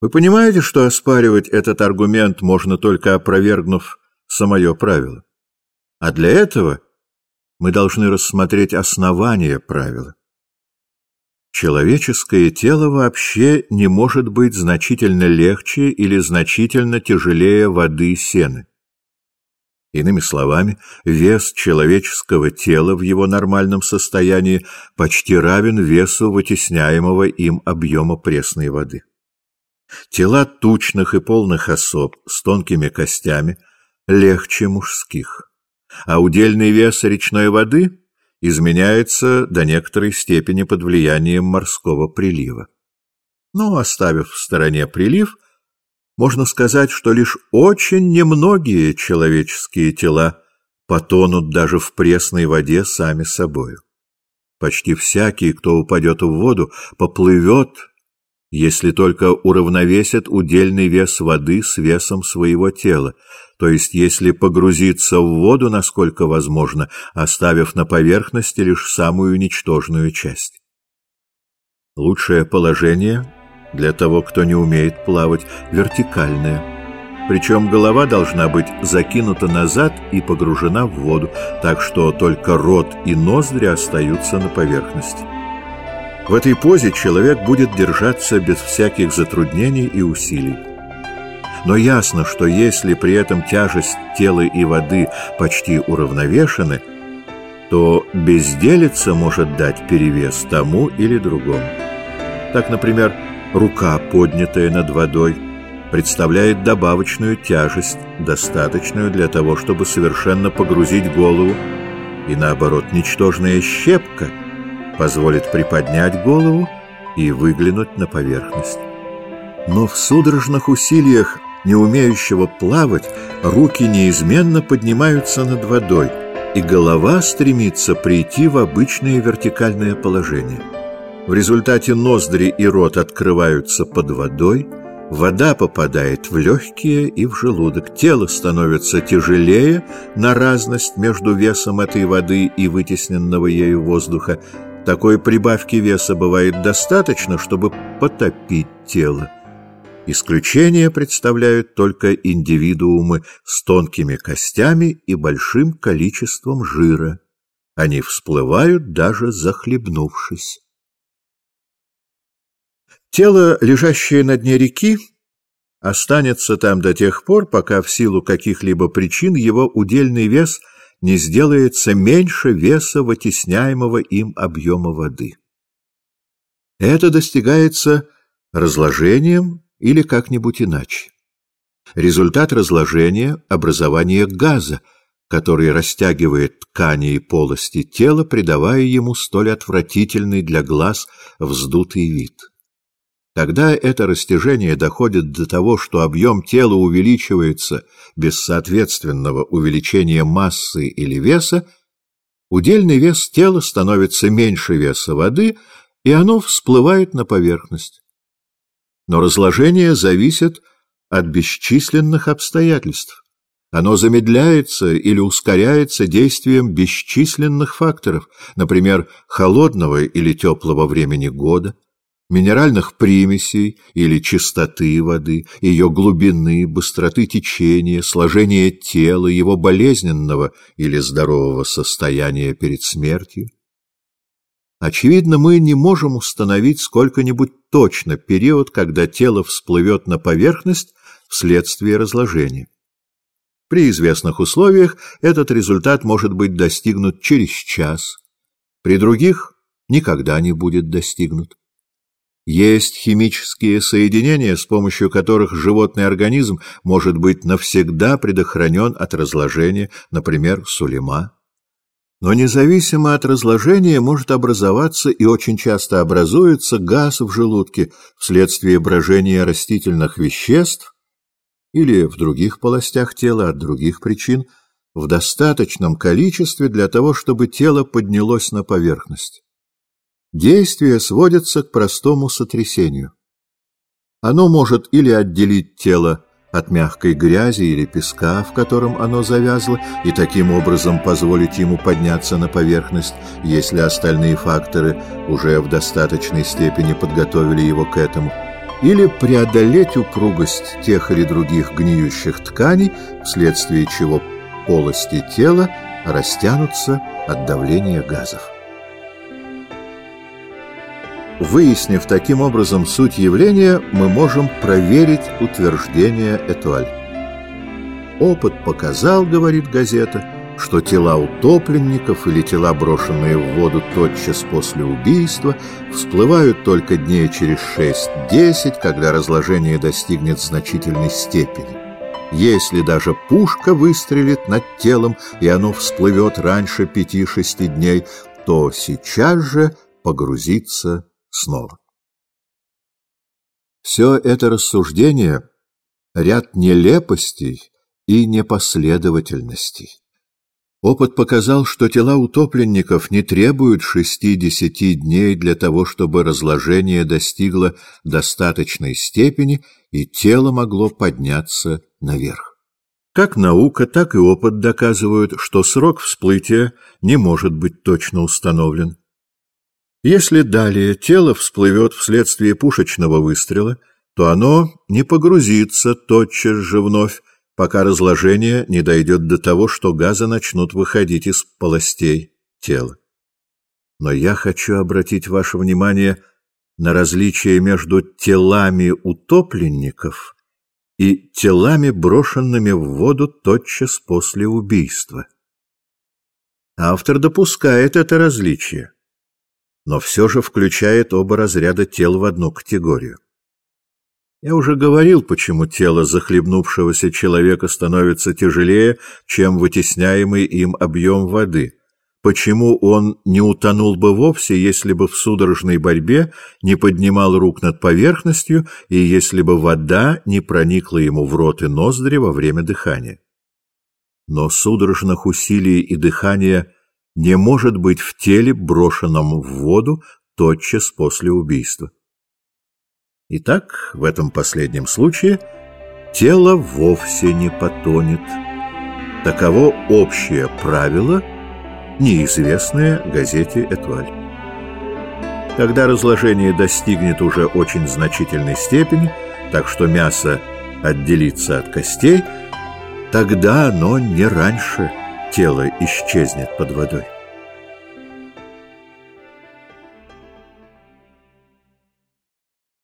Вы понимаете, что оспаривать этот аргумент можно только опровергнув самое правило? А для этого мы должны рассмотреть основание правила. Человеческое тело вообще не может быть значительно легче или значительно тяжелее воды сены. Иными словами, вес человеческого тела в его нормальном состоянии почти равен весу вытесняемого им объема пресной воды. Тела тучных и полных особ с тонкими костями легче мужских, а удельный вес речной воды изменяется до некоторой степени под влиянием морского прилива. Но, оставив в стороне прилив, можно сказать, что лишь очень немногие человеческие тела потонут даже в пресной воде сами собою. Почти всякий, кто упадет в воду, поплывет, если только уравновесит удельный вес воды с весом своего тела, то есть если погрузиться в воду, насколько возможно, оставив на поверхности лишь самую ничтожную часть. Лучшее положение для того, кто не умеет плавать, вертикальное. Причем голова должна быть закинута назад и погружена в воду, так что только рот и ноздри остаются на поверхности. В этой позе человек будет держаться без всяких затруднений и усилий. Но ясно, что если при этом тяжесть тела и воды почти уравновешены, то безделица может дать перевес тому или другому. Так, например, рука, поднятая над водой, представляет добавочную тяжесть, достаточную для того, чтобы совершенно погрузить голову, и наоборот, ничтожная щепка позволит приподнять голову и выглянуть на поверхность. Но в судорожных усилиях не умеющего плавать, руки неизменно поднимаются над водой, и голова стремится прийти в обычное вертикальное положение. В результате ноздри и рот открываются под водой, вода попадает в легкие и в желудок, тело становится тяжелее на разность между весом этой воды и вытесненного ею воздуха. Такой прибавки веса бывает достаточно, чтобы потопить тело. Исключение представляют только индивидуумы с тонкими костями и большим количеством жира. Они всплывают, даже захлебнувшись. Тело, лежащее на дне реки, останется там до тех пор, пока в силу каких-либо причин его удельный вес не сделается меньше веса вытесняемого им объема воды. Это достигается разложением или как-нибудь иначе. Результат разложения – образование газа, который растягивает ткани и полости тела, придавая ему столь отвратительный для глаз вздутый вид. Когда это растяжение доходит до того, что объем тела увеличивается без соответственного увеличения массы или веса, удельный вес тела становится меньше веса воды, и оно всплывает на поверхность но разложение зависит от бесчисленных обстоятельств. Оно замедляется или ускоряется действием бесчисленных факторов, например, холодного или теплого времени года, минеральных примесей или чистоты воды, ее глубины, быстроты течения, сложения тела, его болезненного или здорового состояния перед смертью. Очевидно, мы не можем установить сколько-нибудь точно период, когда тело всплывет на поверхность вследствие разложения. При известных условиях этот результат может быть достигнут через час, при других никогда не будет достигнут. Есть химические соединения, с помощью которых животный организм может быть навсегда предохранен от разложения, например, сулема. Но независимо от разложения может образоваться и очень часто образуется газ в желудке вследствие брожения растительных веществ или в других полостях тела от других причин в достаточном количестве для того, чтобы тело поднялось на поверхность. Действие сводится к простому сотрясению. Оно может или отделить тело от мягкой грязи или песка, в котором оно завязло, и таким образом позволить ему подняться на поверхность, если остальные факторы уже в достаточной степени подготовили его к этому. или преодолеть упругость тех или других гниющих тканей, вследствие чего полости тела растянутся от давления газов. Выяснив таким образом суть явления, мы можем проверить утверждение Этуаль. Опыт показал, говорит газета, что тела утопленников или тела, брошенные в воду тотчас после убийства, всплывают только дней через 6-10, когда разложение достигнет значительной степени. Если даже пушка выстрелит над телом, и оно всплывет раньше 5-6 дней, то сейчас же погрузится снова. Все это рассуждение — ряд нелепостей и непоследовательностей. Опыт показал, что тела утопленников не требуют шести-десяти дней для того, чтобы разложение достигло достаточной степени и тело могло подняться наверх. Как наука, так и опыт доказывают, что срок всплытия не может быть точно установлен. Если далее тело всплывет вследствие пушечного выстрела, то оно не погрузится тотчас же вновь, пока разложение не дойдет до того, что газы начнут выходить из полостей тела. Но я хочу обратить ваше внимание на различие между телами утопленников и телами, брошенными в воду тотчас после убийства. Автор допускает это различие, но все же включает оба разряда тел в одну категорию. Я уже говорил, почему тело захлебнувшегося человека становится тяжелее, чем вытесняемый им объем воды, почему он не утонул бы вовсе, если бы в судорожной борьбе не поднимал рук над поверхностью и если бы вода не проникла ему в рот и ноздри во время дыхания. Но судорожных усилий и дыхания не может быть в теле, брошенном в воду тотчас после убийства. Итак, в этом последнем случае тело вовсе не потонет. Таково общее правило, неизвестное газете «Этуаль». Когда разложение достигнет уже очень значительной степени, так что мясо отделится от костей, тогда оно не раньше тело исчезнет под водой.